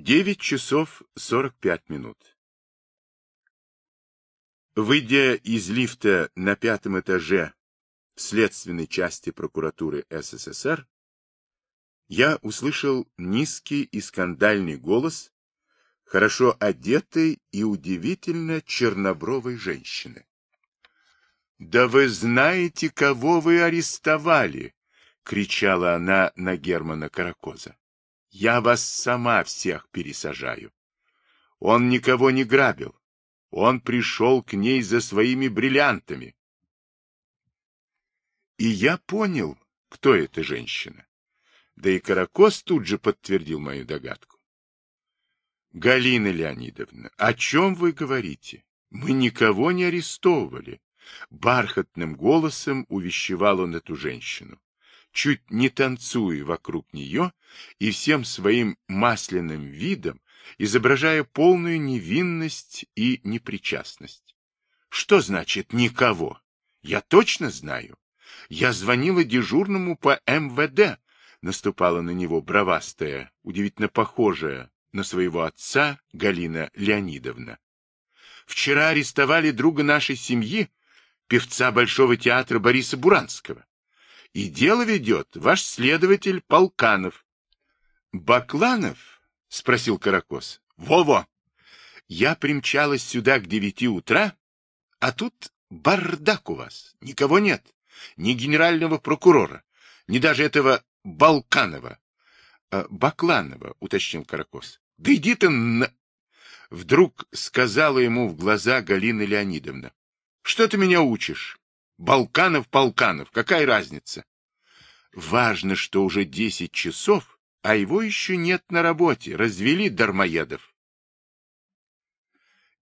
Девять часов сорок пять минут. Выйдя из лифта на пятом этаже следственной части прокуратуры СССР, я услышал низкий и скандальный голос хорошо одетой и удивительно чернобровой женщины. «Да вы знаете, кого вы арестовали!» — кричала она на Германа Каракоза. «Я вас сама всех пересажаю. Он никого не грабил. Он пришел к ней за своими бриллиантами». И я понял, кто эта женщина. Да и Каракоз тут же подтвердил мою догадку. Галина Леонидовна, о чем вы говорите? Мы никого не арестовывали. Бархатным голосом увещевал он эту женщину, чуть не танцуя вокруг нее и всем своим масляным видом, изображая полную невинность и непричастность. Что значит «никого»? Я точно знаю. Я звонила дежурному по МВД, наступала на него бровастая, удивительно похожая на своего отца Галина Леонидовна. Вчера арестовали друга нашей семьи, певца Большого театра Бориса Буранского. И дело ведет ваш следователь Полканов. — Бакланов? — спросил Каракос. — Во-во! Я примчалась сюда к девяти утра, а тут бардак у вас. Никого нет. Ни генерального прокурора, ни даже этого Балканова. «Э, — Бакланова, — уточнил Каракос. — Да иди ты на... Вдруг сказала ему в глаза Галина Леонидовна. Что ты меня учишь? Балканов, Полканов, какая разница? Важно, что уже десять часов, а его еще нет на работе, развели дармоедов.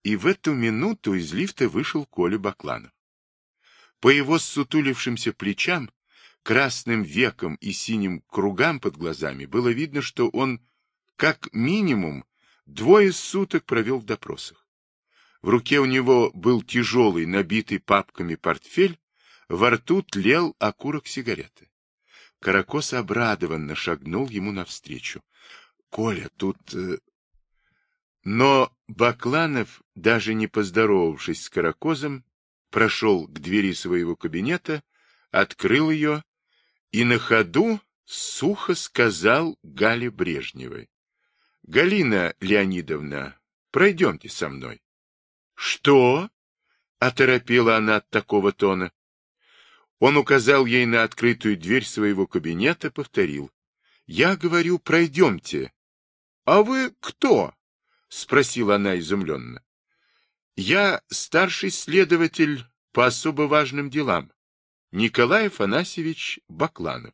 И в эту минуту из лифта вышел Коля Бакланов. По его ссутулившимся плечам, красным векам и синим кругам под глазами было видно, что он, как минимум, двое суток провел в допросах. В руке у него был тяжелый, набитый папками портфель, во рту тлел окурок сигареты. Каракос обрадованно шагнул ему навстречу. — Коля, тут... Э, но Бакланов, даже не поздоровавшись с Каракозом, прошел к двери своего кабинета, открыл ее и на ходу сухо сказал Гале Брежневой. — Галина Леонидовна, пройдемте со мной. «Что?» — оторопела она от такого тона. Он указал ей на открытую дверь своего кабинета, повторил. «Я говорю, пройдемте». «А вы кто?» — спросила она изумленно. «Я старший следователь по особо важным делам, Николай Афанасьевич Бакланов».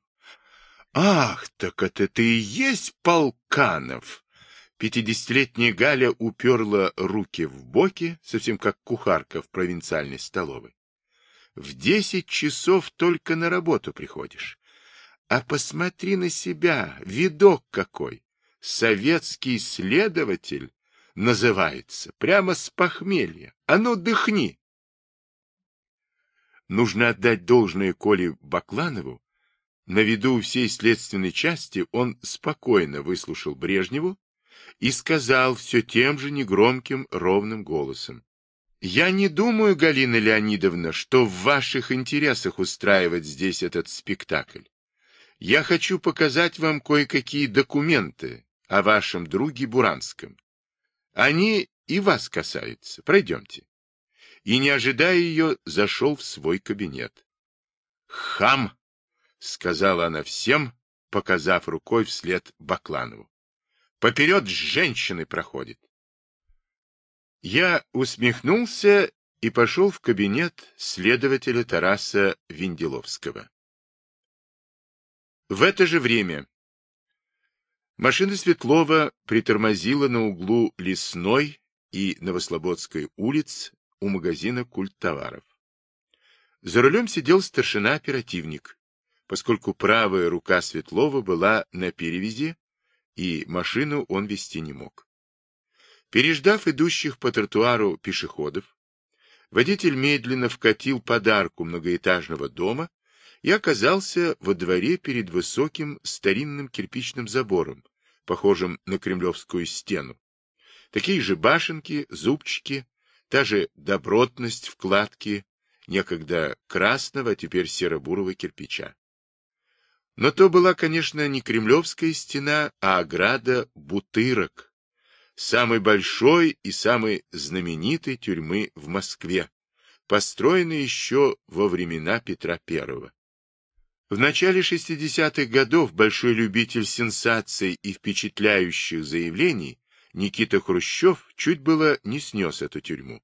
«Ах, так это ты и есть Полканов!» Пятидесятилетняя Галя уперла руки в боки, совсем как кухарка в провинциальной столовой. В десять часов только на работу приходишь. А посмотри на себя, видок какой! Советский следователь называется, прямо с похмелья. А ну, дыхни! Нужно отдать должное Коле Бакланову. На виду всей следственной части он спокойно выслушал Брежневу и сказал все тем же негромким, ровным голосом. «Я не думаю, Галина Леонидовна, что в ваших интересах устраивать здесь этот спектакль. Я хочу показать вам кое-какие документы о вашем друге Буранском. Они и вас касаются. Пройдемте». И, не ожидая ее, зашел в свой кабинет. «Хам!» — сказала она всем, показав рукой вслед Бакланову. Поперед женщины проходит. Я усмехнулся и пошел в кабинет следователя Тараса Венделовского. В это же время машина Светлова притормозила на углу Лесной и Новослободской улиц у магазина культ товаров. За рулем сидел старшина-оперативник, поскольку правая рука Светлова была на перевязи, и машину он вести не мог. Переждав идущих по тротуару пешеходов, водитель медленно вкатил подарку многоэтажного дома и оказался во дворе перед высоким старинным кирпичным забором, похожем на кремлевскую стену. Такие же башенки, зубчики, та же добротность вкладки, некогда красного, а теперь серо-бурого кирпича. Но то была, конечно, не кремлевская стена, а ограда Бутырок, самой большой и самой знаменитой тюрьмы в Москве, построенной еще во времена Петра I. В начале 60-х годов большой любитель сенсаций и впечатляющих заявлений Никита Хрущев чуть было не снес эту тюрьму.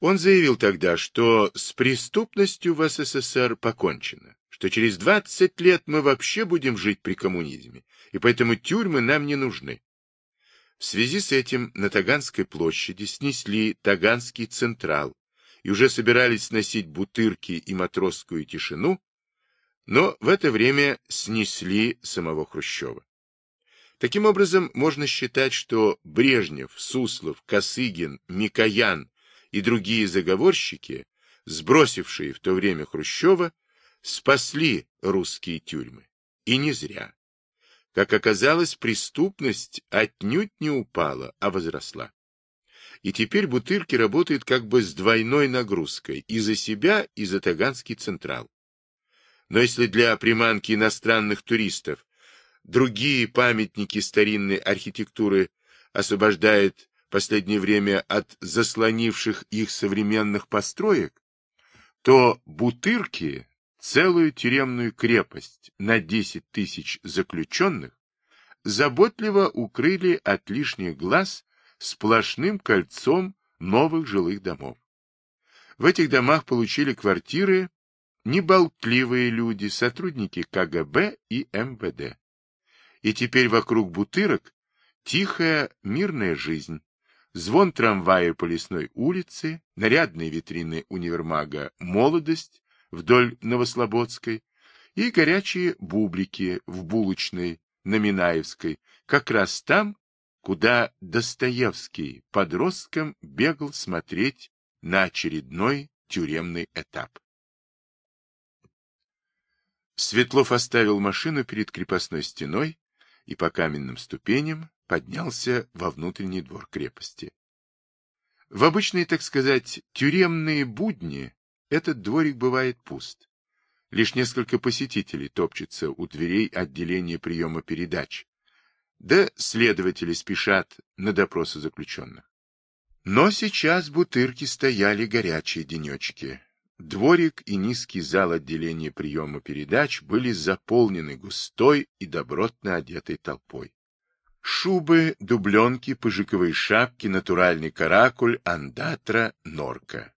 Он заявил тогда, что с преступностью в СССР покончено, что через 20 лет мы вообще будем жить при коммунизме, и поэтому тюрьмы нам не нужны. В связи с этим на Таганской площади снесли Таганский Централ и уже собирались сносить бутырки и матросскую тишину, но в это время снесли самого Хрущева. Таким образом, можно считать, что Брежнев, Суслов, Косыгин, Микоян и другие заговорщики, сбросившие в то время Хрущева, спасли русские тюрьмы. И не зря. Как оказалось, преступность отнюдь не упала, а возросла. И теперь Бутырки работают как бы с двойной нагрузкой и за себя, и за Таганский Централ. Но если для приманки иностранных туристов другие памятники старинной архитектуры освобождает последнее время от заслонивших их современных построек, то Бутырки, целую тюремную крепость на 10 тысяч заключенных, заботливо укрыли от лишних глаз сплошным кольцом новых жилых домов. В этих домах получили квартиры неболтливые люди, сотрудники КГБ и МВД. И теперь вокруг бутырок тихая, мирная жизнь. Звон трамвая по лесной улице, нарядные витрины универмага «Молодость» вдоль Новослободской и горячие бублики в булочной на Минаевской, как раз там, куда Достоевский подростком бегал смотреть на очередной тюремный этап. Светлов оставил машину перед крепостной стеной и по каменным ступеням поднялся во внутренний двор крепости. В обычные, так сказать, тюремные будни этот дворик бывает пуст. Лишь несколько посетителей топчутся у дверей отделения приема передач, да следователи спешат на допросы заключенных. Но сейчас бутырки стояли горячие денечки. Дворик и низкий зал отделения приема передач были заполнены густой и добротно одетой толпой. Шубы, дубленки, пыжиковые шапки, натуральный каракуль, андатра, норка.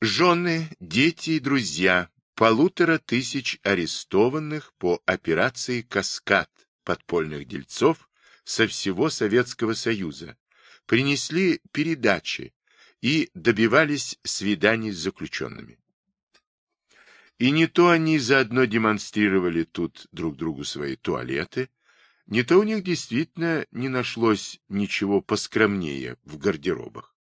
Жены, дети и друзья полутора тысяч арестованных по операции «Каскад» подпольных дельцов со всего Советского Союза принесли передачи, и добивались свиданий с заключенными. И не то они заодно демонстрировали тут друг другу свои туалеты, не то у них действительно не нашлось ничего поскромнее в гардеробах.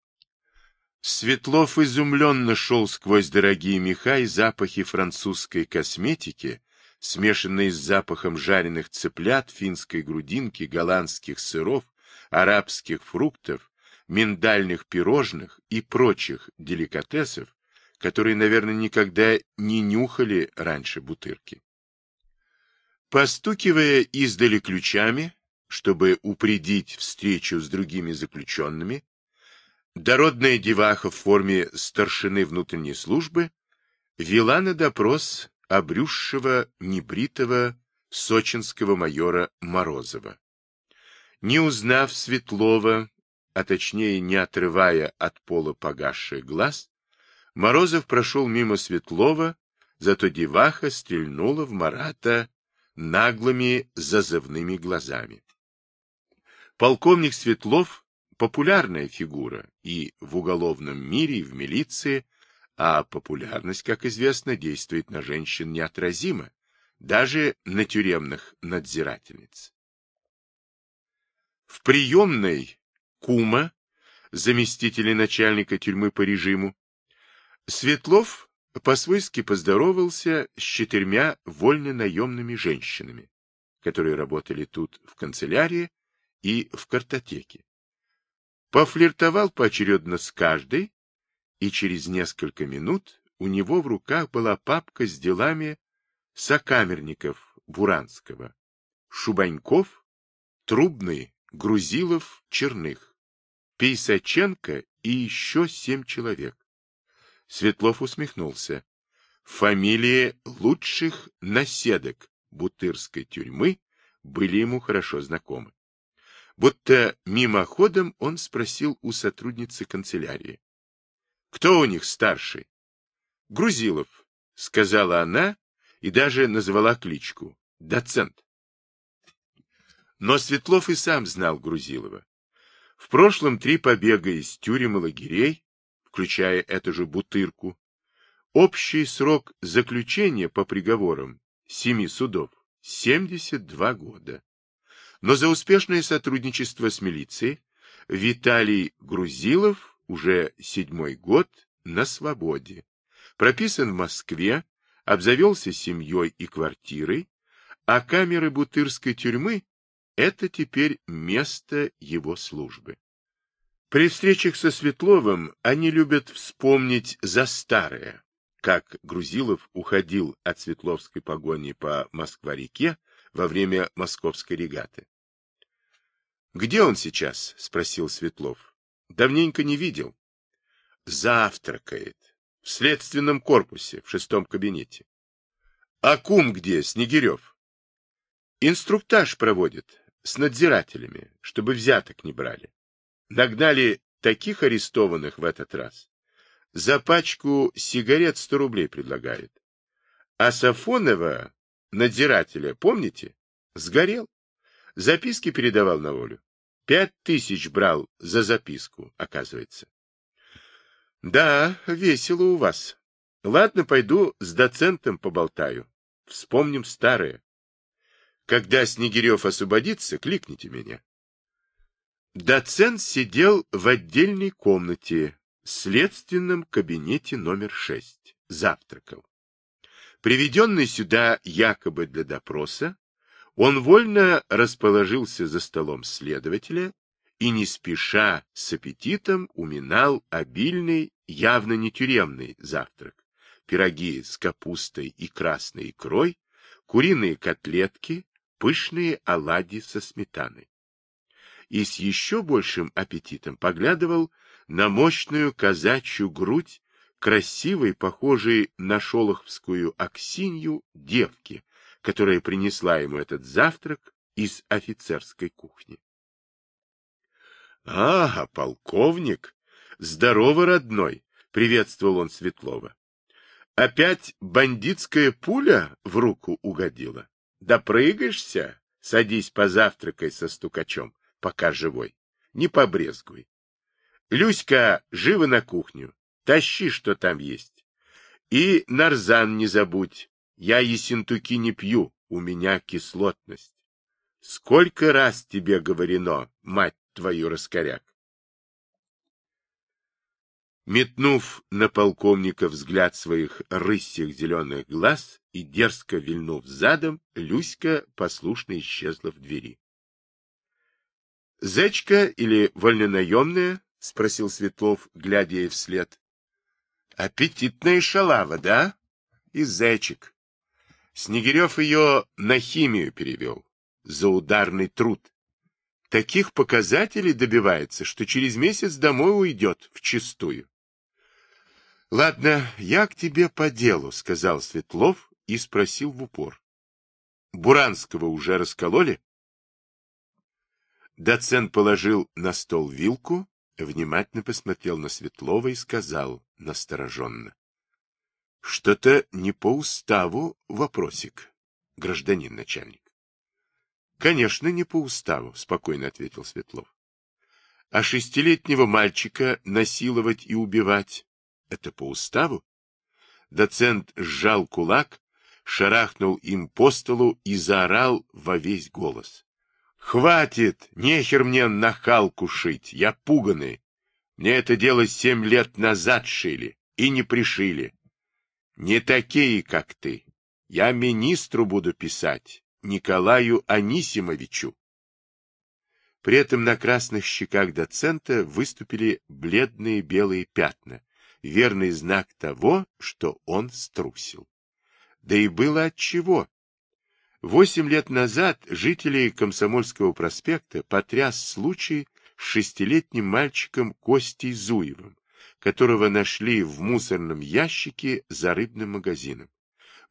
Светлов изумленно шел сквозь дорогие меха и запахи французской косметики, смешанные с запахом жареных цыплят, финской грудинки, голландских сыров, арабских фруктов, миндальных пирожных и прочих деликатесов, которые, наверное, никогда не нюхали раньше бутырки. Постукивая издали ключами, чтобы упредить встречу с другими заключенными, дородная деваха в форме старшины внутренней службы вела на допрос обрюзшего, небритого сочинского майора Морозова. Не узнав Светлова, а точнее не отрывая от пола погасших глаз, Морозов прошел мимо Светлова, зато деваха стрельнула в Марата наглыми зазывными глазами. Полковник Светлов — популярная фигура и в уголовном мире, и в милиции, а популярность, как известно, действует на женщин неотразимо, даже на тюремных надзирательниц. В приемной кума, заместителя начальника тюрьмы по режиму, Светлов по-свойски поздоровался с четырьмя вольно-наемными женщинами, которые работали тут в канцелярии и в картотеке. Пофлиртовал поочередно с каждой, и через несколько минут у него в руках была папка с делами сокамерников Буранского, Шубаньков, Трубный, Грузилов, Черных, Пейсаченко и еще семь человек. Светлов усмехнулся. Фамилии лучших наседок Бутырской тюрьмы были ему хорошо знакомы. Будто мимоходом он спросил у сотрудницы канцелярии. «Кто у них старший?» «Грузилов», — сказала она и даже назвала кличку. «Доцент». Но Светлов и сам знал Грузилова. В прошлом три побега из тюрем и лагерей, включая эту же Бутырку, общий срок заключения по приговорам семи судов – 72 года. Но за успешное сотрудничество с милицией Виталий Грузилов уже седьмой год на свободе. Прописан в Москве, обзавелся семьей и квартирой, а камеры Бутырской тюрьмы это теперь место его службы. При встречах со Светловым они любят вспомнить за старое, как Грузилов уходил от Светловской погони по Москва-реке во время московской регаты. «Где он сейчас?» — спросил Светлов. «Давненько не видел». «Завтракает. В следственном корпусе, в шестом кабинете». «А кум где, Снегирев?» «Инструктаж проводит с надзирателями, чтобы взяток не брали. Нагнали таких арестованных в этот раз. За пачку сигарет сто рублей предлагает. А Сафонова, надзирателя, помните? Сгорел. Записки передавал на волю. Пять тысяч брал за записку, оказывается. Да, весело у вас. Ладно, пойду с доцентом поболтаю. Вспомним старое. Когда Снегирев освободится, кликните меня. Доцент сидел в отдельной комнате, следственном кабинете номер шесть, завтракал. Приведенный сюда якобы для допроса, он вольно расположился за столом следователя и не спеша с аппетитом уминал обильный, явно не тюремный завтрак. Пироги с капустой и красной икрой, куриные котлетки, пышные оладьи со сметаной. И с еще большим аппетитом поглядывал на мощную казачью грудь красивой, похожей на шолоховскую аксинью, девки, которая принесла ему этот завтрак из офицерской кухни. — А, полковник! Здорово, родной! — приветствовал он Светлова. — Опять бандитская пуля в руку угодила? Допрыгаешься? Садись позавтракай со стукачом, пока живой. Не побрезгуй. Люська, живо на кухню. Тащи, что там есть. И нарзан не забудь. Я есентуки не пью, у меня кислотность. Сколько раз тебе говорено, мать твою раскоряк? Метнув на полковника взгляд своих рысьих зеленых глаз и дерзко вильнув задом, Люська послушно исчезла в двери. — Зечка или вольнонаемная? — спросил Светлов, глядя ей вслед. — Аппетитная шалава, да? И зечек. Снегирев ее на химию перевел. За ударный труд. Таких показателей добивается, что через месяц домой уйдет вчистую. — Ладно, я к тебе по делу, — сказал Светлов и спросил в упор. — Буранского уже раскололи? Доцент положил на стол вилку, внимательно посмотрел на Светлова и сказал настороженно. — Что-то не по уставу вопросик, гражданин начальник. — Конечно, не по уставу, — спокойно ответил Светлов. — А шестилетнего мальчика насиловать и убивать это по уставу? Доцент сжал кулак, шарахнул им по столу и заорал во весь голос. «Хватит! Нехер мне нахалку шить! Я пуганый! Мне это дело семь лет назад шили и не пришили. Не такие, как ты. Я министру буду писать. Николаю Анисимовичу. При этом на красных щеках доцента выступили бледные белые пятна, верный знак того, что он струсил. Да и было отчего. Восемь лет назад жителей Комсомольского проспекта потряс случай с шестилетним мальчиком Костей Зуевым, которого нашли в мусорном ящике за рыбным магазином.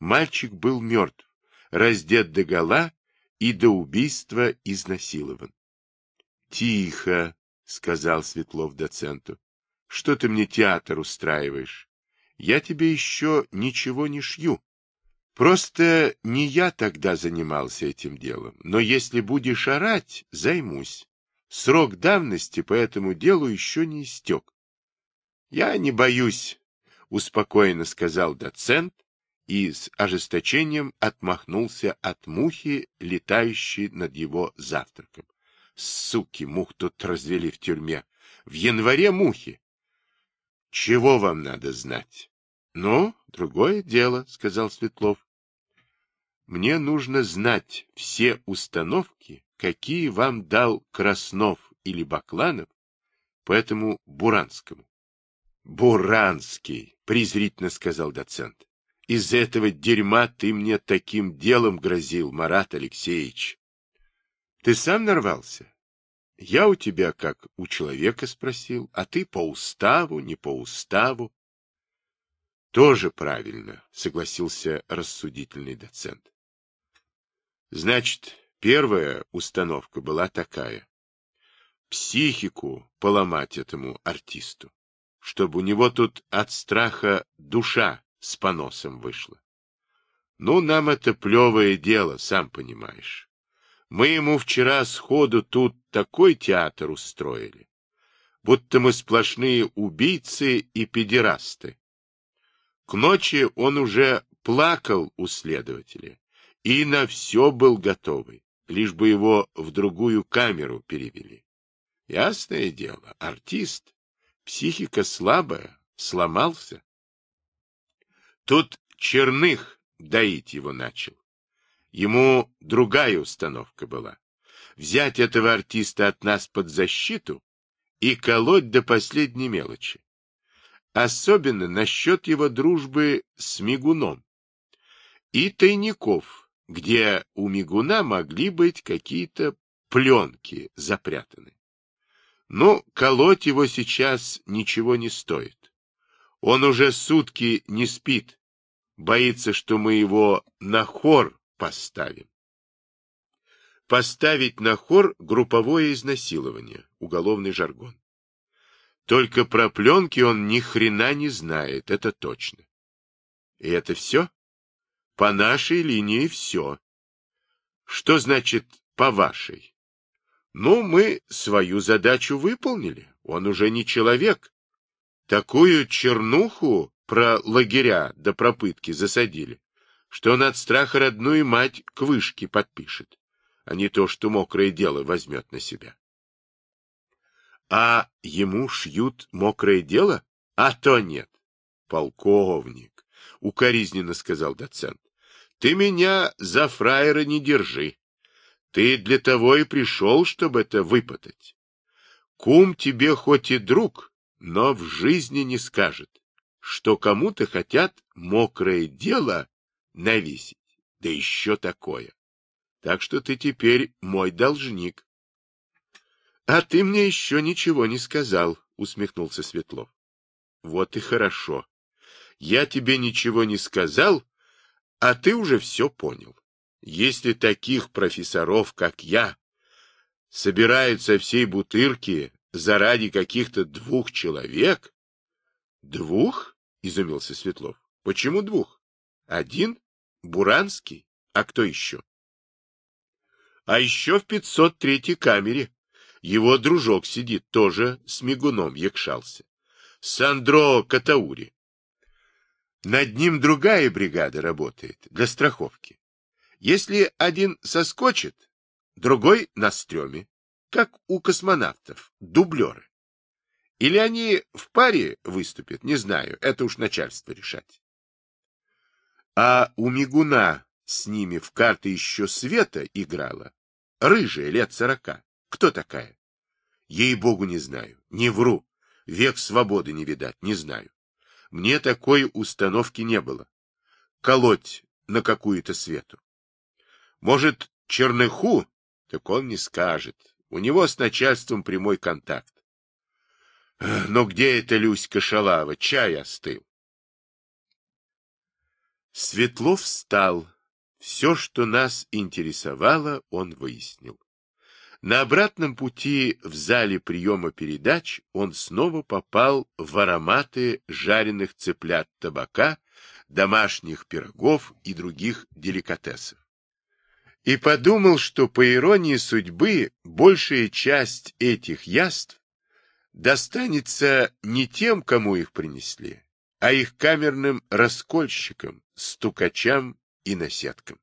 Мальчик был мертв, раздет догола и до убийства изнасилован. — Тихо, — сказал Светлов доценту. — Что ты мне театр устраиваешь? Я тебе еще ничего не шью. Просто не я тогда занимался этим делом, но если будешь орать, займусь. Срок давности по этому делу еще не истек. — Я не боюсь, — успокоенно сказал доцент и с ожесточением отмахнулся от мухи, летающей над его завтраком. Суки, мух тут развели в тюрьме. В январе мухи. — Чего вам надо знать? — Ну, другое дело, — сказал Светлов. — Мне нужно знать все установки, какие вам дал Краснов или Бакланов по этому Буранскому. — Буранский, — презрительно сказал доцент. — Из этого дерьма ты мне таким делом грозил, Марат Алексеевич. — Ты сам нарвался? Я у тебя как у человека спросил, а ты по уставу, не по уставу. — Тоже правильно, — согласился рассудительный доцент. — Значит, Первая установка была такая. Психику поломать этому артисту, чтобы у него тут от страха душа с поносом вышла. Ну, нам это плевое дело, сам понимаешь. Мы ему вчера сходу тут такой театр устроили, будто мы сплошные убийцы и педерасты. К ночи он уже плакал у следователя и на все был готовый лишь бы его в другую камеру перевели. Ясное дело, артист, психика слабая, сломался. Тут Черных доить его начал. Ему другая установка была. Взять этого артиста от нас под защиту и колоть до последней мелочи. Особенно насчет его дружбы с Мигуном. И тайников, где у мигуна могли быть какие-то пленки запрятаны. Но колоть его сейчас ничего не стоит. Он уже сутки не спит, боится, что мы его на хор поставим. Поставить на хор групповое изнасилование, уголовный жаргон. Только про пленки он ни хрена не знает, это точно. И это все? По нашей линии все. Что значит по вашей? Ну, мы свою задачу выполнили. Он уже не человек. Такую чернуху про лагеря до пропытки засадили, что он от страха родную мать к вышке подпишет, а не то, что мокрое дело возьмет на себя. А ему шьют мокрое дело? А то нет. Полковник, укоризненно сказал доцент. Ты меня за фраера не держи. Ты для того и пришел, чтобы это выпытать. Кум тебе хоть и друг, но в жизни не скажет, что кому-то хотят мокрое дело навесить, да еще такое. Так что ты теперь мой должник. — А ты мне еще ничего не сказал, — усмехнулся Светлов. — Вот и хорошо. Я тебе ничего не сказал, а ты уже все понял. Если таких профессоров, как я, собирают со всей бутырки заради каких-то двух человек... Двух? — изумился Светлов. Почему двух? Один? Буранский? А кто еще? А еще в 503-й камере. Его дружок сидит, тоже с мигуном якшался. Сандро Катаури. Над ним другая бригада работает для страховки. Если один соскочит, другой на стреме, как у космонавтов, дублеры. Или они в паре выступят, не знаю, это уж начальство решать. А у Мигуна с ними в карты еще Света играла. Рыжая, лет сорока. Кто такая? Ей-богу, не знаю. Не вру. Век свободы не видать, не знаю. Мне такой установки не было. Колоть на какую-то Свету. Может, Черныху? Так он не скажет. У него с начальством прямой контакт. Но где эта Люська Шалава? Чай остыл. Светлов встал. Все, что нас интересовало, он выяснил. На обратном пути в зале приема передач он снова попал в ароматы жареных цыплят табака, домашних пирогов и других деликатесов. И подумал, что, по иронии судьбы, большая часть этих яств достанется не тем, кому их принесли, а их камерным раскольщикам, стукачам и наседкам.